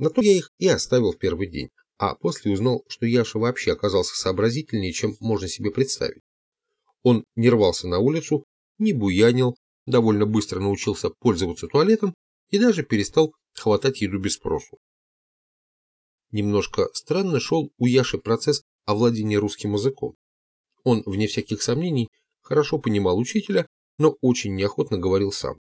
На то я их и оставил в первый день, а после узнал, что Яша вообще оказался сообразительнее, чем можно себе представить. Он не рвался на улицу, не буянил, довольно быстро научился пользоваться туалетом и даже перестал хватать еду без спросу. Немножко странно шел у Яши процесс овладения русским языком. Он, вне всяких сомнений, хорошо понимал учителя, но очень неохотно говорил сам.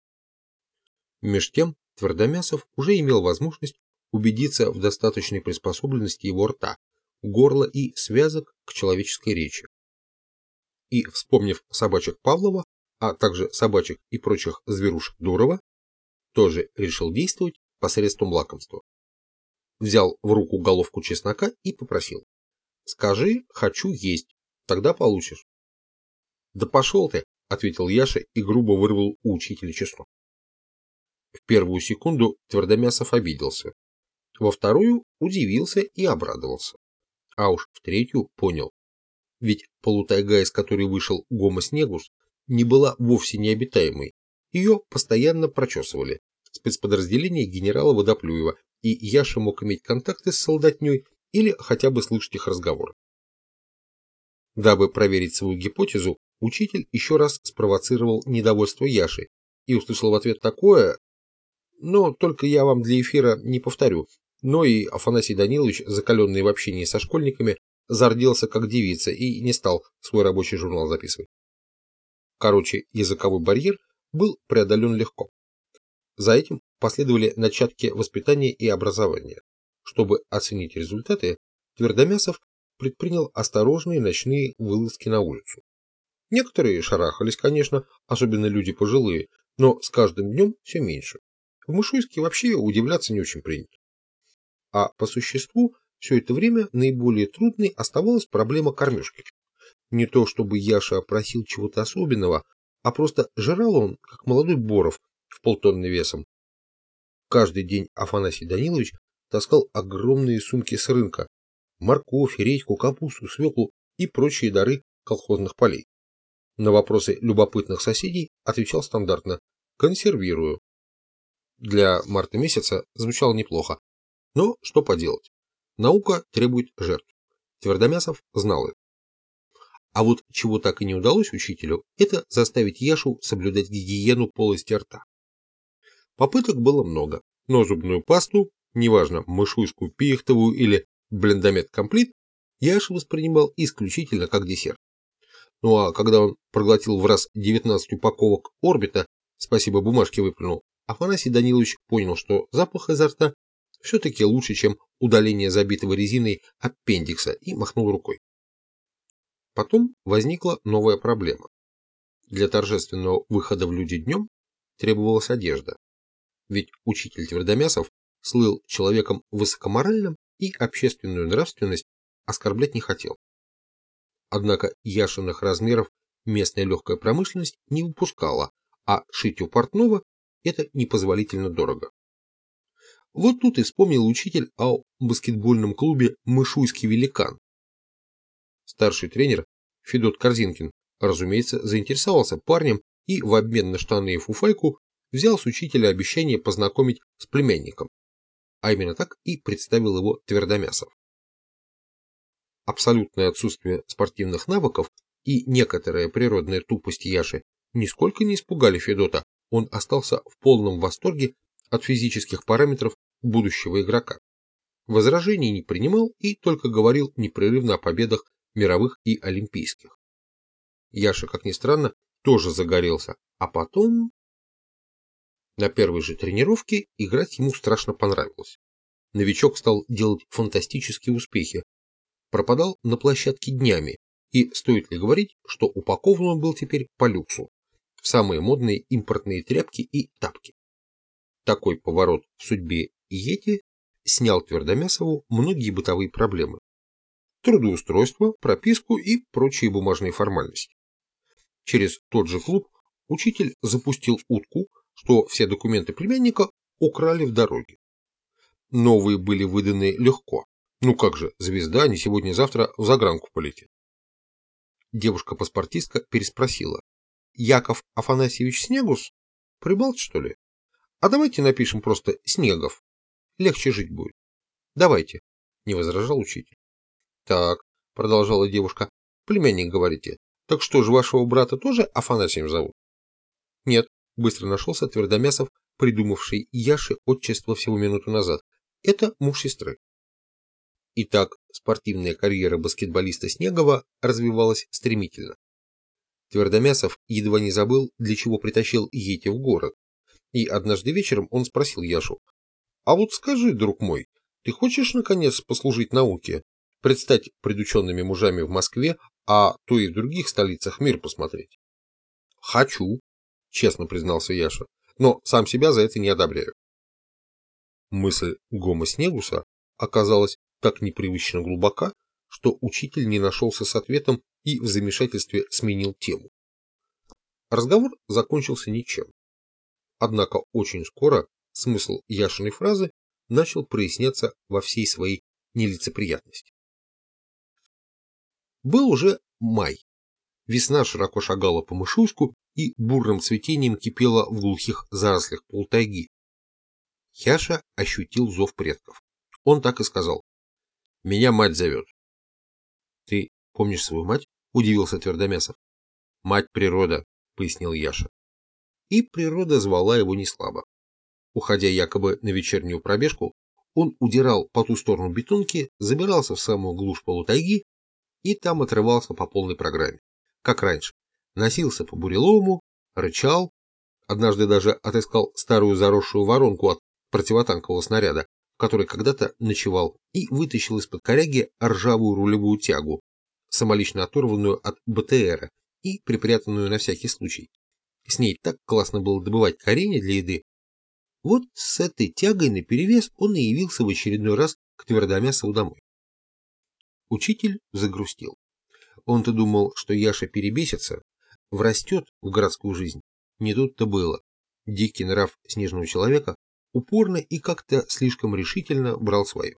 Меж тем Твердомясов уже имел возможность убедиться в достаточной приспособленности его рта, горла и связок к человеческой речи. И, вспомнив собачек Павлова, а также собачек и прочих зверушек Дурова, тоже решил действовать посредством лакомства. Взял в руку головку чеснока и попросил. «Скажи, хочу есть, тогда получишь». «Да пошел ты», — ответил Яша и грубо вырвал у учителя чеснок. В первую секунду Твердомясов обиделся, во вторую удивился и обрадовался, а уж в третью понял. Ведь полутайга, из которой вышел Гомос Негус, не была вовсе необитаемой. Ее постоянно прочесывали. Спецподразделение генерала Водоплюева, и Яша мог иметь контакты с солдатней или хотя бы слышать их разговоры. Дабы проверить свою гипотезу, учитель еще раз спровоцировал недовольство Яши и услышал в ответ такое, но только я вам для эфира не повторю, но и Афанасий Данилович, закаленный в общении со школьниками, зарделся как девица и не стал свой рабочий журнал записывать. Короче, языковой барьер был преодолен легко. За этим последовали начатки воспитания и образования. Чтобы оценить результаты, Твердомясов предпринял осторожные ночные вылазки на улицу. Некоторые шарахались, конечно, особенно люди пожилые, но с каждым днем все меньше. В Мышуйске вообще удивляться не очень принято. А по существу все это время наиболее трудной оставалась проблема кормежки. Не то чтобы Яша просил чего-то особенного, а просто жрал он, как молодой Боров, в полтонны весом. Каждый день Афанасий Данилович таскал огромные сумки с рынка, морковь, редьку, капусту, свеклу и прочие дары колхозных полей. На вопросы любопытных соседей отвечал стандартно «консервирую». Для марта месяца звучало неплохо, но что поделать, наука требует жертв. Твердомясов знал это. А вот чего так и не удалось учителю, это заставить Яшу соблюдать гигиену полости рта. Попыток было много, но зубную пасту, неважно, мышуйскую, пихтовую или блендомет комплит, Яша воспринимал исключительно как десерт. Ну а когда он проглотил в раз 19 упаковок орбита, спасибо бумажке выплюнул, Афанасий Данилович понял, что запах изо рта все-таки лучше, чем удаление забитого резиной аппендикса, и махнул рукой. Потом возникла новая проблема. Для торжественного выхода в люди днем требовалась одежда. Ведь учитель Твердомясов слыл человеком высокоморальным и общественную нравственность оскорблять не хотел. Однако яшиных размеров местная легкая промышленность не выпускала, а шить у портного это непозволительно дорого. Вот тут и вспомнил учитель о баскетбольном клубе «Мышуйский великан», Старший тренер Федот Корзинкин, разумеется, заинтересовался парнем и в обмен на штаны и фуфайку взял с учителя обещание познакомить с племянником. А именно так и представил его Твердомясов. Абсолютное отсутствие спортивных навыков и некоторая природная тупость Яши нисколько не испугали Федота, он остался в полном восторге от физических параметров будущего игрока. Возражений не принимал и только говорил непрерывно о победах мировых и олимпийских. Яша, как ни странно, тоже загорелся, а потом... На первой же тренировке играть ему страшно понравилось. Новичок стал делать фантастические успехи, пропадал на площадке днями, и стоит ли говорить, что упакован он был теперь по люксу, в самые модные импортные тряпки и тапки. Такой поворот в судьбе Йети снял Твердомясову многие бытовые проблемы трудоустройство, прописку и прочие бумажные формальности. Через тот же клуб учитель запустил утку, что все документы племянника украли в дороге. Новые были выданы легко. Ну как же, звезда не сегодня-завтра в загранку полетит. Девушка-паспортистка переспросила. Яков Афанасьевич Снегус? Прибалт, что ли? А давайте напишем просто Снегов. Легче жить будет. Давайте, не возражал учитель. Так, продолжала девушка, племянник говорите. Так что же, вашего брата тоже Афанасием зовут? Нет, быстро нашелся Твердомясов, придумавший Яше отчество всего минуту назад. Это муж сестры. Итак, спортивная карьера баскетболиста Снегова развивалась стремительно. Твердомясов едва не забыл, для чего притащил Ети в город. И однажды вечером он спросил Яшу, «А вот скажи, друг мой, ты хочешь, наконец, послужить науке, предстать пред учеными мужами в Москве, а то и в других столицах мир посмотреть?» «Хочу», — честно признался Яша, «но сам себя за это не одобряю». Мысль Гома Снегуса оказалась так непривычно глубока, что учитель не нашелся с ответом и в замешательстве сменил тему. Разговор закончился ничем. Однако очень скоро смысл Яшиной фразы начал проясняться во всей своей нелицеприятности. Был уже май. Весна широко шагала по Мышуйску и бурным цветением кипела в глухих зарослях полтайги. Яша ощутил зов предков. Он так и сказал. «Меня мать зовет». «Ты помнишь свою мать?» – удивился Твердомясов. «Мать природа», – пояснил Яша. И природа звала его неслабо. Уходя якобы на вечернюю пробежку, он удирал по ту сторону бетонки, забирался в самую глушь полутайги и там отрывался по полной программе. Как раньше. Носился по бурелому, рычал, однажды даже отыскал старую заросшую воронку от противотанкового снаряда, в которой когда-то ночевал, и вытащил из-под коряги ржавую рулевую тягу, самолично оторванную от БТРа и припрятанную на всякий случай. С ней так классно было добывать коренья для еды. Вот с этой тягой наперевес он и явился в очередной раз к Твердомясову домой. Учитель загрустил. Он-то думал, что Яша перебесится, врастет в городскую жизнь. Не тут-то было. Дикий нрав снежного человека упорно и как-то слишком решительно брал свое.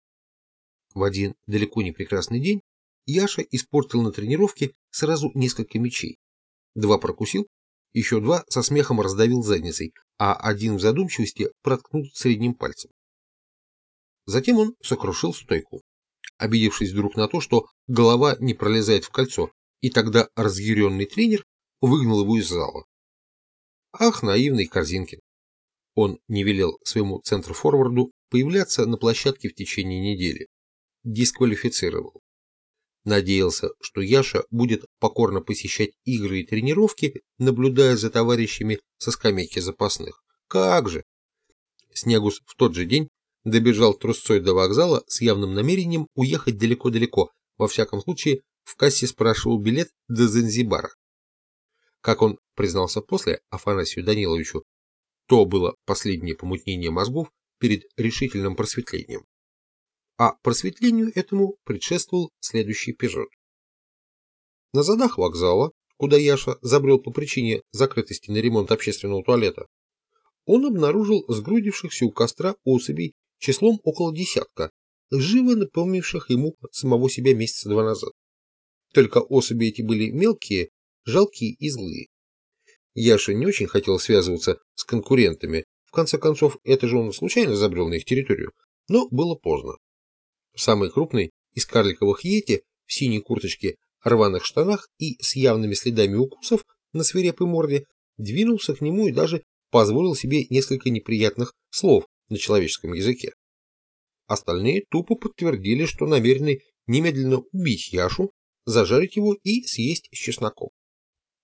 В один далеко не прекрасный день Яша испортил на тренировке сразу несколько мечей. Два прокусил, еще два со смехом раздавил задницей, а один в задумчивости проткнул средним пальцем. Затем он сокрушил стойку, обидевшись вдруг на то, что голова не пролезает в кольцо, и тогда разъяренный тренер выгнал его из зала. Ах, наивный Корзинкин! Он не велел своему центр-форварду появляться на площадке в течение недели. Дисквалифицировал. Надеялся, что Яша будет покорно посещать игры и тренировки, наблюдая за товарищами со скамейки запасных. Как же! Снегус в тот же день добежал трусцой до вокзала с явным намерением уехать далеко-далеко, во всяком случае в кассе спрашивал билет до Занзибара. Как он признался после Афанасию Даниловичу, то было последнее помутнение мозгов перед решительным просветлением а просветлению этому предшествовал следующий эпизод. На задах вокзала, куда Яша забрел по причине закрытости на ремонт общественного туалета, он обнаружил сгрудившихся у костра особей числом около десятка, живо напомнивших ему самого себя месяца два назад. Только особи эти были мелкие, жалкие и злые. Яша не очень хотел связываться с конкурентами, в конце концов, это же он случайно забрел на их территорию, но было поздно. Самый крупный из карликовых йети в синей курточке, рваных штанах и с явными следами укусов на свирепой морде двинулся к нему и даже позволил себе несколько неприятных слов на человеческом языке. Остальные тупо подтвердили, что намерены немедленно убить Яшу, зажарить его и съесть с чесноком.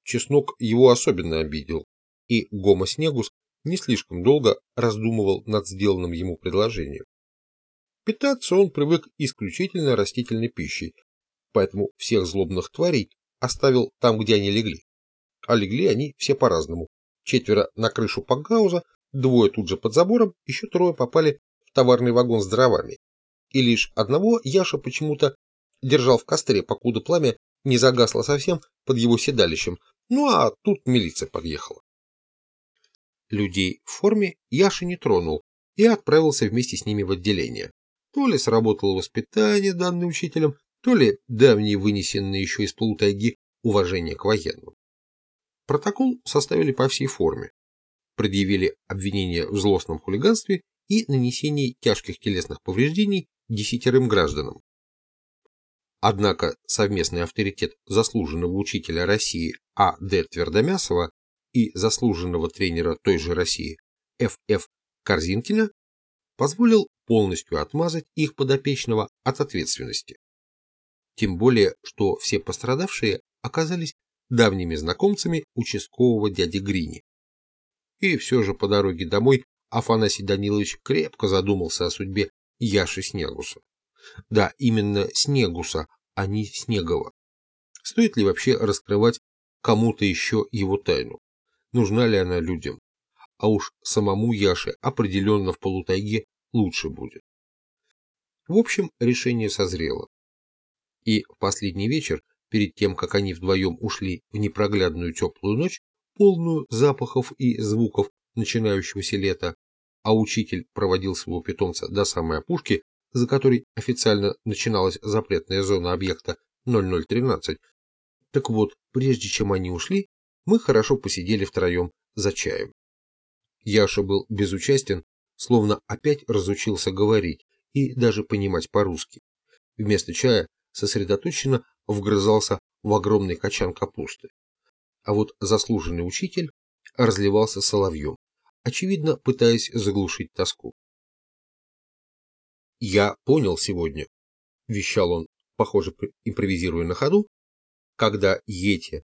Чеснок его особенно обидел, и Гома Снегус не слишком долго раздумывал над сделанным ему предложением. Питаться он привык исключительно растительной пищей, поэтому всех злобных тварей оставил там, где они легли. А легли они все по-разному. Четверо на крышу Пагауза, двое тут же под забором, еще трое попали в товарный вагон с дровами. И лишь одного Яша почему-то держал в костре, покуда пламя не загасло совсем под его седалищем. Ну а тут милиция подъехала. Людей в форме Яша не тронул и отправился вместе с ними в отделение. То ли сработало воспитание, данное учителем, то ли давние вынесенные еще из полутайги уважение к военным. Протокол составили по всей форме. Предъявили обвинение в злостном хулиганстве и нанесении тяжких телесных повреждений десятерым гражданам. Однако совместный авторитет заслуженного учителя России А. Д. Твердомясова и заслуженного тренера той же России Ф. Ф. Корзинкина позволил полностью отмазать их подопечного от ответственности. Тем более, что все пострадавшие оказались давними знакомцами участкового дяди Грини. И все же по дороге домой Афанасий Данилович крепко задумался о судьбе Яши Снегуса. Да, именно Снегуса, а не Снегова. Стоит ли вообще раскрывать кому-то еще его тайну? Нужна ли она людям? А уж самому Яше определенно в полутайге лучше будет. В общем, решение созрело. И в последний вечер, перед тем, как они вдвоем ушли в непроглядную теплую ночь, полную запахов и звуков начинающегося лета, а учитель проводил своего питомца до самой опушки, за которой официально начиналась запретная зона объекта 0013. Так вот, прежде чем они ушли, мы хорошо посидели втроем за чаем. Яша был безучастен, словно опять разучился говорить и даже понимать по-русски. Вместо чая сосредоточенно вгрызался в огромный качан капусты. А вот заслуженный учитель разливался соловьем, очевидно пытаясь заглушить тоску. «Я понял сегодня», — вещал он, похоже, импровизируя на ходу, когда Йети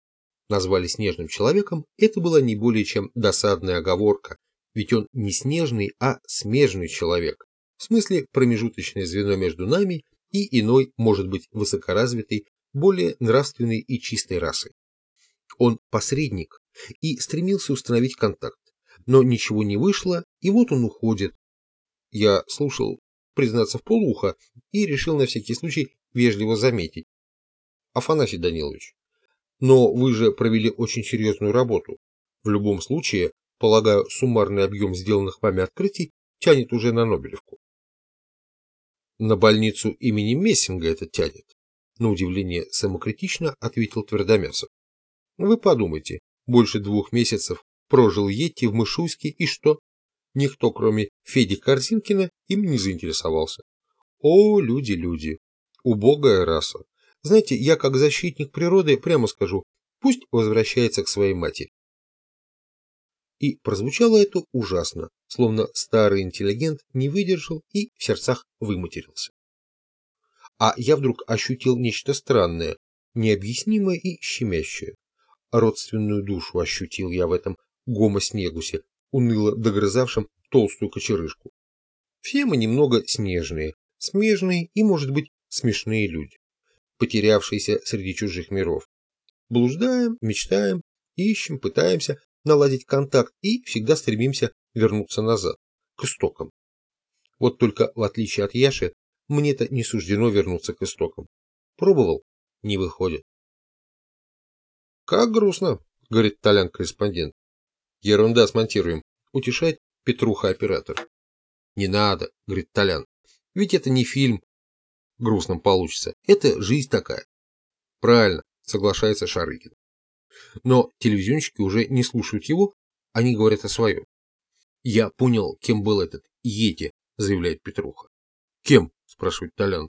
назвали снежным человеком, это была не более чем досадная оговорка, ведь он не снежный, а смежный человек, в смысле промежуточное звено между нами и иной, может быть, высокоразвитой, более нравственной и чистой расы. Он посредник и стремился установить контакт, но ничего не вышло, и вот он уходит. Я слушал, признаться, в полуха и решил на всякий случай вежливо заметить. Афанасий Данилович, но вы же провели очень серьезную работу. В любом случае, полагаю, суммарный объем сделанных вами открытий тянет уже на Нобелевку. На больницу имени Мессинга это тянет. На удивление самокритично ответил Твердомясов. Вы подумайте, больше двух месяцев прожил Йети в Мышуйске и что? Никто, кроме Феди Корзинкина, им не заинтересовался. О, люди, люди, убогая раса. Знаете, я как защитник природы прямо скажу, пусть возвращается к своей матери. И прозвучало это ужасно, словно старый интеллигент не выдержал и в сердцах выматерился. А я вдруг ощутил нечто странное, необъяснимое и щемящее. Родственную душу ощутил я в этом гомо-снегусе, уныло догрызавшем толстую кочерышку. Все мы немного снежные, смежные и, может быть, смешные люди, потерявшиеся среди чужих миров. Блуждаем, мечтаем, ищем, пытаемся наладить контакт и всегда стремимся вернуться назад, к истокам. Вот только, в отличие от Яши, мне-то не суждено вернуться к истокам. Пробовал? Не выходит. Как грустно, говорит Толян-корреспондент. Ерунда, смонтируем. Утешает Петруха-оператор. Не надо, говорит Толян. Ведь это не фильм. Грустным получится. Это жизнь такая. Правильно, соглашается Шарыгин. Но телевизионщики уже не слушают его, они говорят о своем. «Я понял, кем был этот Йети», — заявляет Петруха. «Кем?» — спрашивает Толян.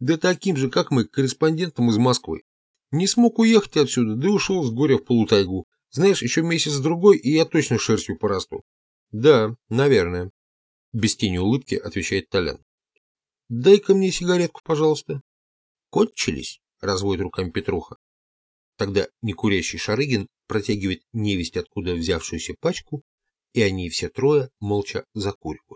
«Да таким же, как мы, корреспондентом из Москвы. Не смог уехать отсюда, да ушел с горя в полутайгу. Знаешь, еще месяц-другой, и я точно шерстью порасту». «Да, наверное», — без тени улыбки отвечает Толян. «Дай-ка мне сигаретку, пожалуйста». «Кончились?» — разводит руками Петруха. Тогда некурящий Шарыгин протягивает невесть откуда взявшуюся пачку, и они все трое молча закуривают.